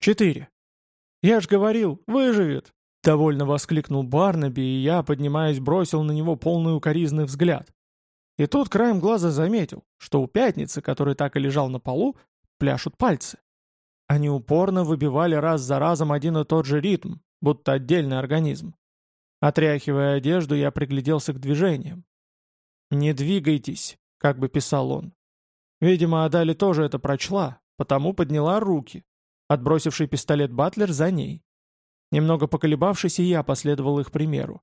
Четыре. «Я ж говорил, выживет!» — довольно воскликнул Барнаби, и я, поднимаясь, бросил на него полный укоризный взгляд. И тут краем глаза заметил, что у пятницы, который так и лежал на полу, пляшут пальцы. Они упорно выбивали раз за разом один и тот же ритм, будто отдельный организм. Отряхивая одежду, я пригляделся к движениям. «Не двигайтесь», — как бы писал он. Видимо, Адали тоже это прочла, потому подняла руки. Отбросивший пистолет Батлер за ней. Немного поколебавшись, я последовал их примеру.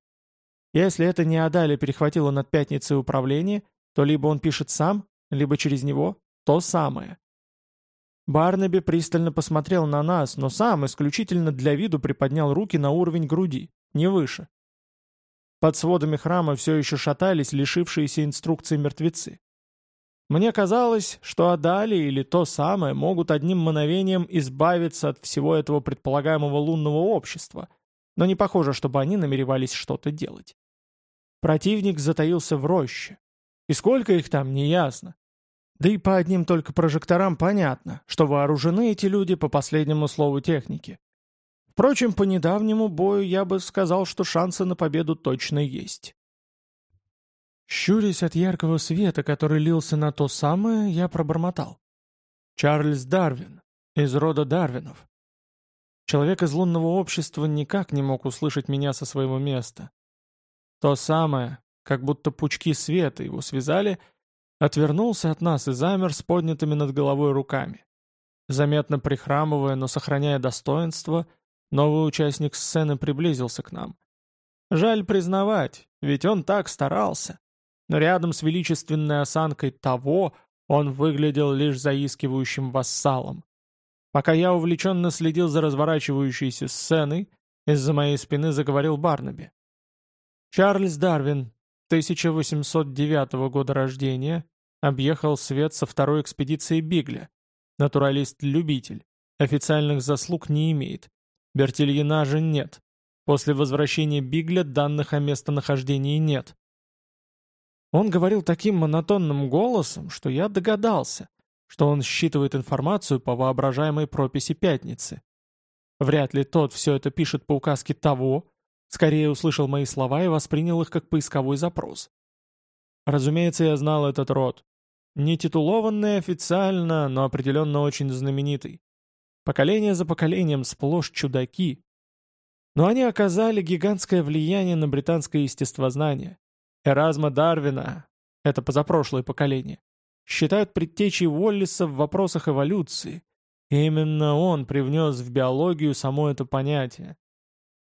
Если это не Адали перехватила над пятницей управление, то либо он пишет сам, либо через него то самое. Барнаби пристально посмотрел на нас, но сам исключительно для виду приподнял руки на уровень груди, не выше. Под сводами храма все еще шатались лишившиеся инструкции мертвецы. Мне казалось, что Адали или то самое могут одним мановением избавиться от всего этого предполагаемого лунного общества, но не похоже, чтобы они намеревались что-то делать. Противник затаился в роще. И сколько их там, неясно. Да и по одним только прожекторам понятно, что вооружены эти люди по последнему слову техники. Впрочем, по недавнему бою я бы сказал, что шансы на победу точно есть. Щурясь от яркого света, который лился на то самое, я пробормотал. Чарльз Дарвин, из рода Дарвинов. Человек из лунного общества никак не мог услышать меня со своего места. То самое, как будто пучки света его связали, отвернулся от нас и замер с поднятыми над головой руками. Заметно прихрамывая, но сохраняя достоинство, новый участник сцены приблизился к нам. Жаль признавать, ведь он так старался. Но рядом с величественной осанкой того он выглядел лишь заискивающим вассалом. Пока я увлеченно следил за разворачивающейся сценой, из-за моей спины заговорил Барнаби. Чарльз Дарвин, 1809 года рождения, объехал свет со второй экспедиции Бигля. Натуралист-любитель. Официальных заслуг не имеет. Бертильена нет. После возвращения Бигля данных о местонахождении нет. Он говорил таким монотонным голосом, что я догадался, что он считывает информацию по воображаемой прописи пятницы. Вряд ли тот все это пишет по указке того, Скорее услышал мои слова и воспринял их как поисковой запрос. Разумеется, я знал этот род. Не титулованный официально, но определенно очень знаменитый. Поколение за поколением сплошь чудаки. Но они оказали гигантское влияние на британское естествознание. Эразма Дарвина, это позапрошлое поколение, считают предтечей Уоллиса в вопросах эволюции. И именно он привнес в биологию само это понятие.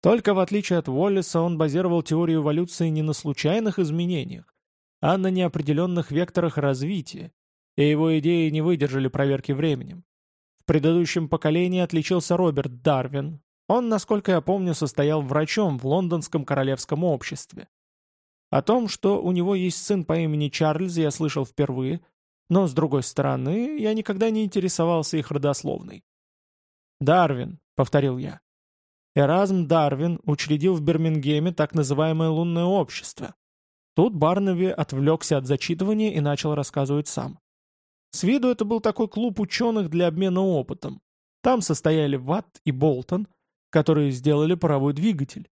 Только в отличие от Уоллеса он базировал теорию эволюции не на случайных изменениях, а на неопределенных векторах развития, и его идеи не выдержали проверки временем. В предыдущем поколении отличился Роберт Дарвин. Он, насколько я помню, состоял врачом в лондонском королевском обществе. О том, что у него есть сын по имени Чарльз, я слышал впервые, но, с другой стороны, я никогда не интересовался их родословной. «Дарвин», — повторил я. Эразм Дарвин учредил в Бирмингеме так называемое лунное общество. Тут Барнаби отвлекся от зачитывания и начал рассказывать сам. С виду это был такой клуб ученых для обмена опытом. Там состояли Ватт и Болтон, которые сделали паровой двигатель.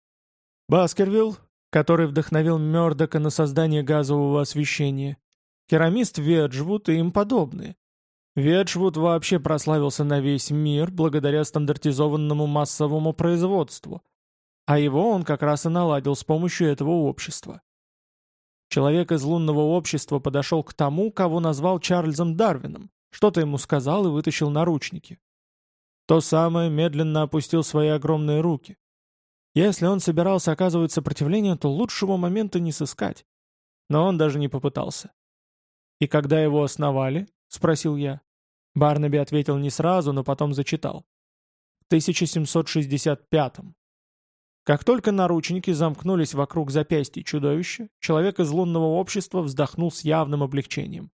Баскервилл, который вдохновил Мёрдока на создание газового освещения. Керамист Веджвуд и им подобные. Веджвуд вообще прославился на весь мир благодаря стандартизованному массовому производству, а его он как раз и наладил с помощью этого общества. Человек из лунного общества подошел к тому, кого назвал Чарльзом Дарвином, что-то ему сказал и вытащил наручники. То самое медленно опустил свои огромные руки. Если он собирался оказывать сопротивление, то лучшего момента не сыскать. Но он даже не попытался. И когда его основали, — спросил я. Барнаби ответил не сразу, но потом зачитал. В 1765-м. Как только наручники замкнулись вокруг запястья чудовища, человек из лунного общества вздохнул с явным облегчением.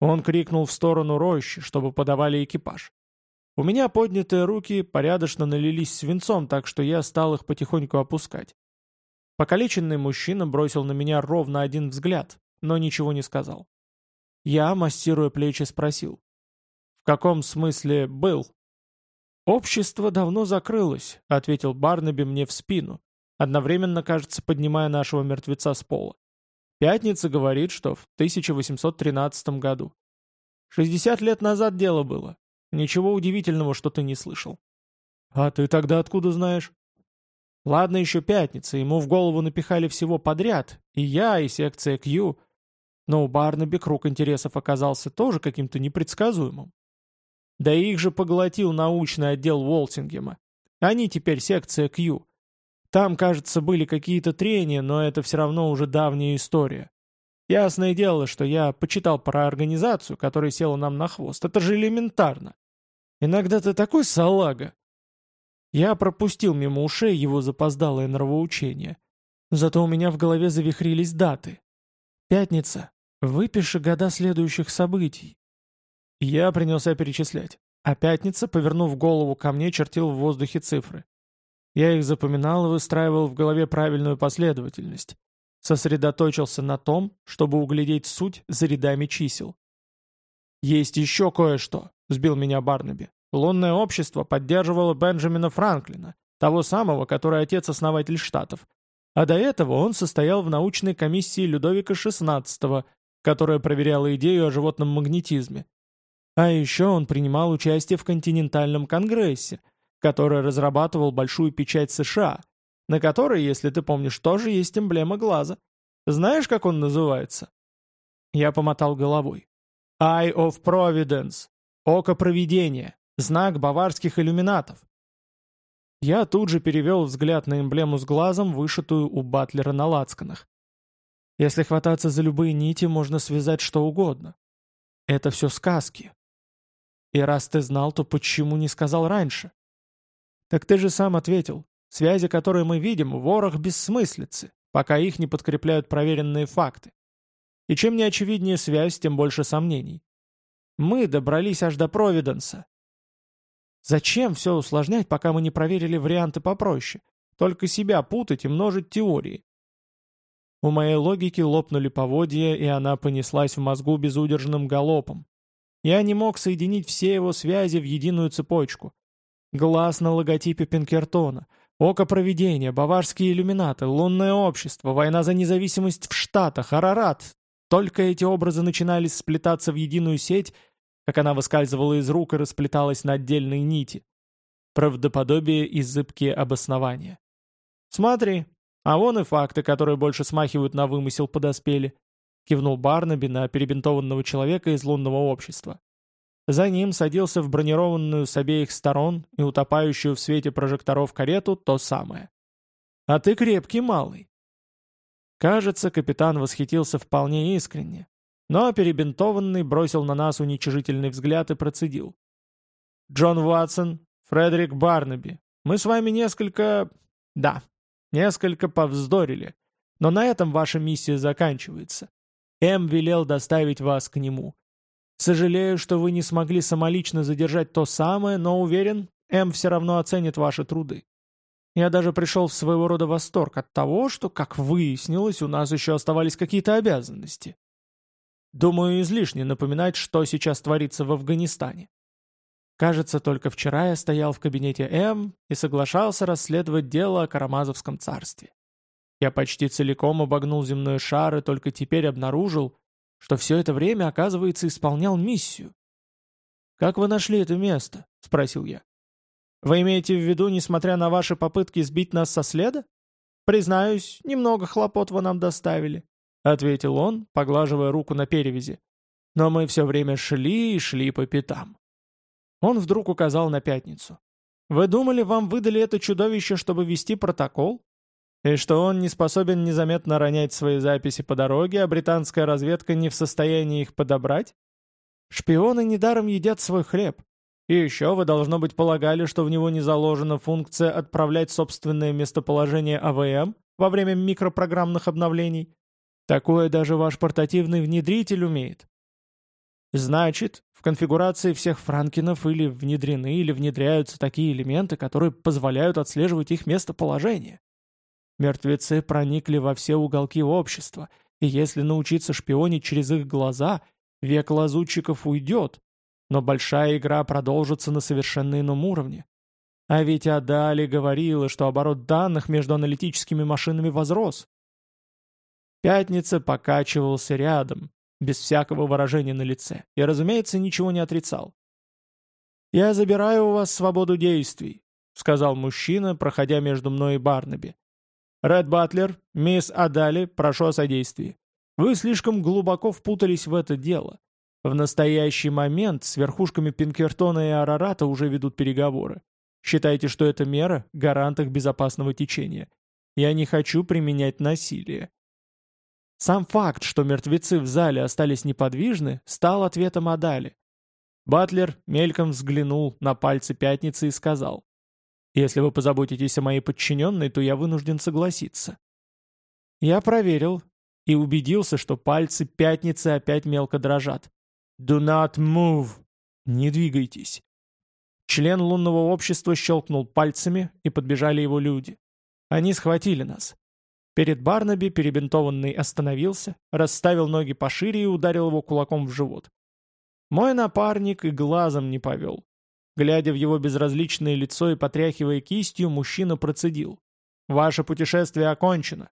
Он крикнул в сторону рощи, чтобы подавали экипаж. У меня поднятые руки порядочно налились свинцом, так что я стал их потихоньку опускать. Покалеченный мужчина бросил на меня ровно один взгляд, но ничего не сказал. Я, массируя плечи, спросил. «В каком смысле был?» «Общество давно закрылось», — ответил Барнаби мне в спину, одновременно, кажется, поднимая нашего мертвеца с пола. Пятница говорит, что в 1813 году. 60 лет назад дело было. Ничего удивительного, что ты не слышал. А ты тогда откуда знаешь? Ладно еще пятница, ему в голову напихали всего подряд, и я, и секция Q. Но у Барнаби круг интересов оказался тоже каким-то непредсказуемым. Да их же поглотил научный отдел Уолтингема. Они теперь секция Q. Там, кажется, были какие-то трения, но это все равно уже давняя история. Ясное дело, что я почитал про организацию, которая села нам на хвост. Это же элементарно. Иногда ты такой салага. Я пропустил мимо ушей его запоздалое нравоучение. Зато у меня в голове завихрились даты. Пятница. Выпиши года следующих событий. Я принялся перечислять. А пятница, повернув голову ко мне, чертил в воздухе цифры. Я их запоминал и выстраивал в голове правильную последовательность. Сосредоточился на том, чтобы углядеть суть за рядами чисел. «Есть еще кое-что», — сбил меня Барнаби. Лунное общество поддерживало Бенджамина Франклина, того самого, который отец-основатель Штатов. А до этого он состоял в научной комиссии Людовика XVI, которая проверяла идею о животном магнетизме. А еще он принимал участие в континентальном конгрессе, который разрабатывал большую печать США, на которой, если ты помнишь, тоже есть эмблема глаза. Знаешь, как он называется? Я помотал головой. Eye of Providence. Око провидения. Знак баварских иллюминатов. Я тут же перевел взгляд на эмблему с глазом, вышитую у Батлера на лацканах. Если хвататься за любые нити, можно связать что угодно. Это все сказки. И раз ты знал, то почему не сказал раньше? Так ты же сам ответил. Связи, которые мы видим, ворох бессмыслицы, пока их не подкрепляют проверенные факты. И чем не очевиднее связь, тем больше сомнений. Мы добрались аж до Провиденса, Зачем все усложнять, пока мы не проверили варианты попроще? Только себя путать и множить теории. У моей логики лопнули поводья, и она понеслась в мозгу безудержным галопом. Я не мог соединить все его связи в единую цепочку. Глаз на логотипе Пинкертона, око провидения, баварские иллюминаты, лунное общество, война за независимость в Штатах, Арарат. Только эти образы начинали сплетаться в единую сеть, как она выскальзывала из рук и расплеталась на отдельные нити. Правдоподобие и зыбкие обоснования. «Смотри, а вон и факты, которые больше смахивают на вымысел, подоспели», кивнул Барнаби на перебинтованного человека из лунного общества. За ним садился в бронированную с обеих сторон и утопающую в свете прожекторов карету то самое. «А ты крепкий малый». Кажется, капитан восхитился вполне искренне, но перебинтованный бросил на нас уничижительный взгляд и процедил. «Джон Ватсон, Фредерик Барнаби, мы с вами несколько... да, несколько повздорили, но на этом ваша миссия заканчивается. М велел доставить вас к нему. Сожалею, что вы не смогли самолично задержать то самое, но уверен, М все равно оценит ваши труды. Я даже пришел в своего рода восторг от того, что, как выяснилось, у нас еще оставались какие-то обязанности. Думаю, излишне напоминать, что сейчас творится в Афганистане. Кажется, только вчера я стоял в кабинете М и соглашался расследовать дело о Карамазовском царстве. Я почти целиком обогнул земной шар и только теперь обнаружил, что все это время, оказывается, исполнял миссию. «Как вы нашли это место?» — спросил я. «Вы имеете в виду, несмотря на ваши попытки сбить нас со следа? Признаюсь, немного хлопот вы нам доставили. — ответил он, поглаживая руку на перевязи. «Но мы все время шли и шли по пятам». Он вдруг указал на пятницу. «Вы думали, вам выдали это чудовище, чтобы вести протокол? И что он не способен незаметно ронять свои записи по дороге, а британская разведка не в состоянии их подобрать? Шпионы недаром едят свой хлеб. И еще вы, должно быть, полагали, что в него не заложена функция отправлять собственное местоположение АВМ во время микропрограммных обновлений?» Такое даже ваш портативный внедритель умеет. Значит, в конфигурации всех франкинов или внедрены, или внедряются такие элементы, которые позволяют отслеживать их местоположение. Мертвецы проникли во все уголки общества, и если научиться шпионить через их глаза, век лазутчиков уйдет, но большая игра продолжится на совершенно ином уровне. А ведь Адали говорила, что оборот данных между аналитическими машинами возрос. Пятница покачивался рядом, без всякого выражения на лице, и, разумеется, ничего не отрицал. «Я забираю у вас свободу действий», — сказал мужчина, проходя между мной и Барнаби. «Ред Батлер, мисс Адали, прошу о содействии. Вы слишком глубоко впутались в это дело. В настоящий момент с верхушками Пинкертона и Арарата уже ведут переговоры. Считайте, что эта мера – гарант их безопасного течения. Я не хочу применять насилие. Сам факт, что мертвецы в зале остались неподвижны, стал ответом Адали. Батлер мельком взглянул на пальцы пятницы и сказал, «Если вы позаботитесь о моей подчиненной, то я вынужден согласиться». Я проверил и убедился, что пальцы пятницы опять мелко дрожат. «Do not move!» «Не двигайтесь!» Член лунного общества щелкнул пальцами, и подбежали его люди. Они схватили нас. Перед Барнаби перебинтованный остановился, расставил ноги пошире и ударил его кулаком в живот. Мой напарник и глазом не повел. Глядя в его безразличное лицо и потряхивая кистью, мужчина процедил. «Ваше путешествие окончено.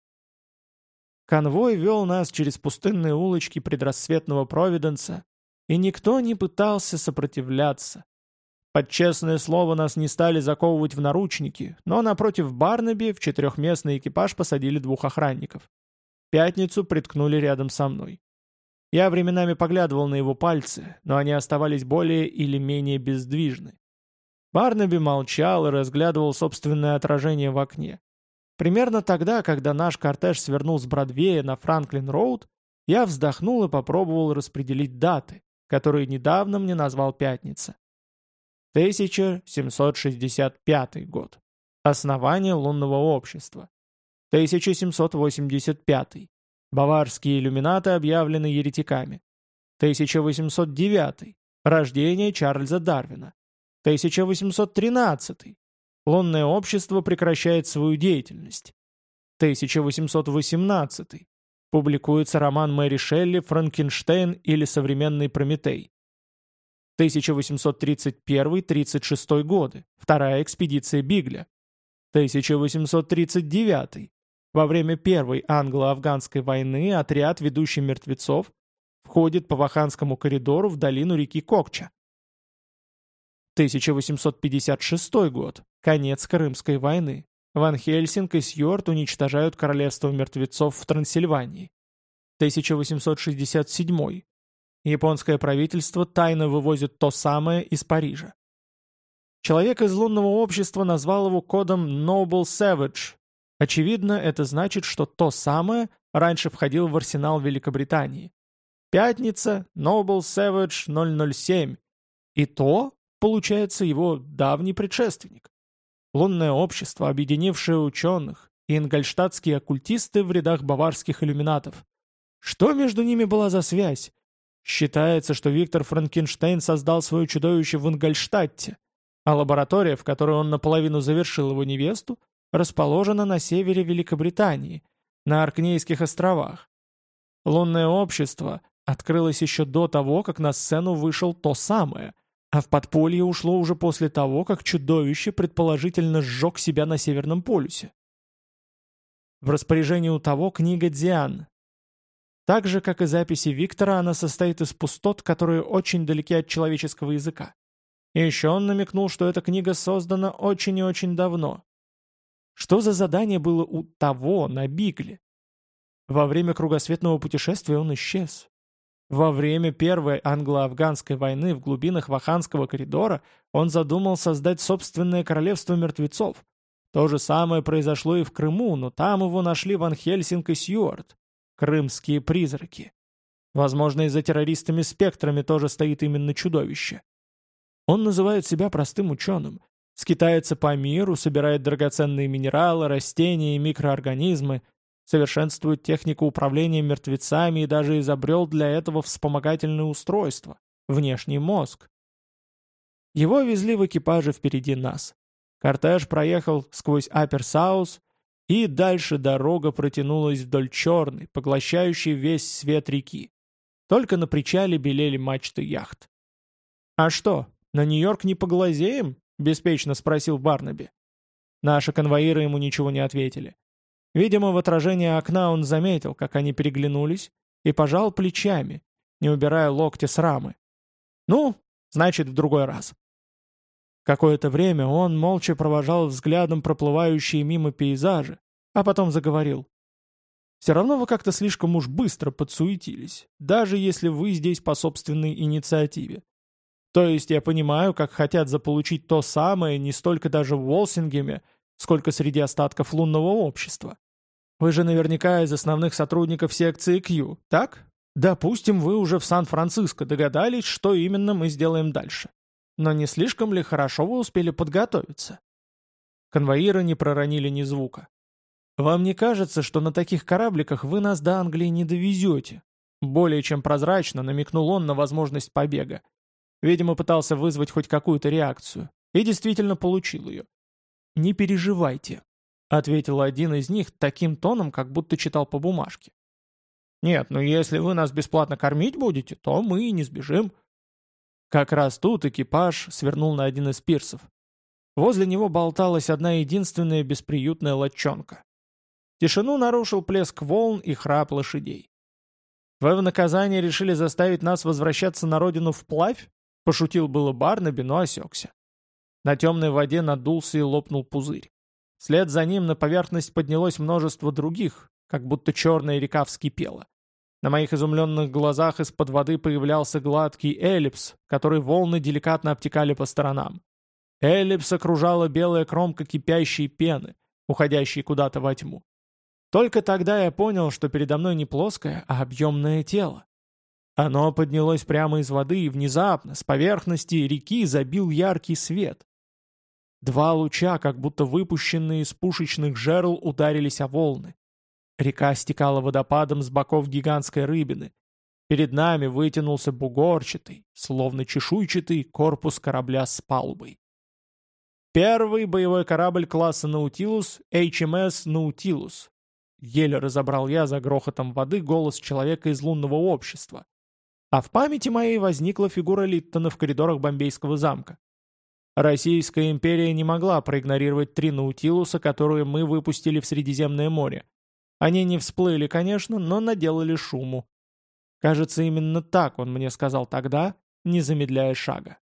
Конвой вел нас через пустынные улочки предрассветного Провиденса, и никто не пытался сопротивляться. Под честное слово нас не стали заковывать в наручники, но напротив Барнаби в четырехместный экипаж посадили двух охранников. Пятницу приткнули рядом со мной. Я временами поглядывал на его пальцы, но они оставались более или менее бездвижны. Барнаби молчал и разглядывал собственное отражение в окне. Примерно тогда, когда наш кортеж свернул с Бродвея на Франклин-Роуд, я вздохнул и попробовал распределить даты, которые недавно мне назвал Пятница. 1765 год. Основание лунного общества. 1785. Баварские иллюминаты объявлены еретиками. 1809. Рождение Чарльза Дарвина. 1813. Лунное общество прекращает свою деятельность. 1818. Публикуется роман Мэри Шелли «Франкенштейн» или «Современный Прометей». 1831-36 годы. Вторая экспедиция Бигля. 1839. Во время Первой англо-афганской войны отряд, ведущий мертвецов, входит по Ваханскому коридору в долину реки Кокча. 1856 год. Конец Крымской войны. Ван Хельсинг и Сьюарт уничтожают королевство мертвецов в Трансильвании. 1867. Японское правительство тайно вывозит то самое из Парижа. Человек из лунного общества назвал его кодом Noble Savage. Очевидно, это значит, что то самое раньше входило в арсенал Великобритании. Пятница, Noble Savage 007. И то получается его давний предшественник. Лунное общество, объединившее ученых, и ингольштадтские оккультисты в рядах баварских иллюминатов. Что между ними была за связь? Считается, что Виктор Франкенштейн создал свое чудовище в Ингольштадте, а лаборатория, в которой он наполовину завершил его невесту, расположена на севере Великобритании, на Аркнейских островах. Лунное общество открылось еще до того, как на сцену вышел то самое, а в подполье ушло уже после того, как чудовище предположительно сжег себя на Северном полюсе. В распоряжении у того книга Диан. Так же, как и записи Виктора, она состоит из пустот, которые очень далеки от человеческого языка. И еще он намекнул, что эта книга создана очень и очень давно. Что за задание было у того на Бигле? Во время кругосветного путешествия он исчез. Во время Первой англо-афганской войны в глубинах Ваханского коридора он задумал создать собственное королевство мертвецов. То же самое произошло и в Крыму, но там его нашли Ван Хельсинг и Сьюарт. Крымские призраки. Возможно, и за террористами-спектрами тоже стоит именно чудовище. Он называет себя простым ученым. Скитается по миру, собирает драгоценные минералы, растения и микроорганизмы, совершенствует технику управления мертвецами и даже изобрел для этого вспомогательное устройство – внешний мозг. Его везли в экипаже впереди нас. Кортеж проехал сквозь Аперсаус, и дальше дорога протянулась вдоль черной, поглощающей весь свет реки. Только на причале белели мачты яхт. «А что, на Нью-Йорк не поглазеем?» — беспечно спросил Барнаби. Наши конвоиры ему ничего не ответили. Видимо, в отражении окна он заметил, как они переглянулись, и пожал плечами, не убирая локти с рамы. «Ну, значит, в другой раз». Какое-то время он молча провожал взглядом проплывающие мимо пейзажи, а потом заговорил. «Все равно вы как-то слишком уж быстро подсуетились, даже если вы здесь по собственной инициативе. То есть я понимаю, как хотят заполучить то самое не столько даже в Уолсингеме, сколько среди остатков лунного общества. Вы же наверняка из основных сотрудников секции Q, так? Допустим, вы уже в Сан-Франциско догадались, что именно мы сделаем дальше. Но не слишком ли хорошо вы успели подготовиться? Конвоиры не проронили ни звука. «Вам не кажется, что на таких корабликах вы нас до Англии не довезете?» Более чем прозрачно намекнул он на возможность побега. Видимо, пытался вызвать хоть какую-то реакцию. И действительно получил ее. «Не переживайте», — ответил один из них таким тоном, как будто читал по бумажке. «Нет, ну если вы нас бесплатно кормить будете, то мы и не сбежим». Как раз тут экипаж свернул на один из пирсов. Возле него болталась одна единственная бесприютная лодчонка. Тишину нарушил плеск волн и храп лошадей. «Вы в наказание решили заставить нас возвращаться на родину вплавь?» Пошутил было Барнаби, но осекся. На темной воде надулся и лопнул пузырь. Вслед за ним на поверхность поднялось множество других, как будто черная река вскипела. На моих изумленных глазах из-под воды появлялся гладкий эллипс, который волны деликатно обтекали по сторонам. Эллипс окружала белая кромка кипящей пены, уходящей куда-то во тьму. Только тогда я понял, что передо мной не плоское, а объемное тело. Оно поднялось прямо из воды и внезапно с поверхности реки забил яркий свет. Два луча, как будто выпущенные из пушечных жерл, ударились о волны. Река стекала водопадом с боков гигантской рыбины. Перед нами вытянулся бугорчатый, словно чешуйчатый, корпус корабля с палубой. Первый боевой корабль класса «Наутилус» HMS «Наутилус». Еле разобрал я за грохотом воды голос человека из лунного общества. А в памяти моей возникла фигура Литтона в коридорах Бомбейского замка. Российская империя не могла проигнорировать три Наутилуса, которые мы выпустили в Средиземное море. Они не всплыли, конечно, но наделали шуму. Кажется, именно так он мне сказал тогда, не замедляя шага.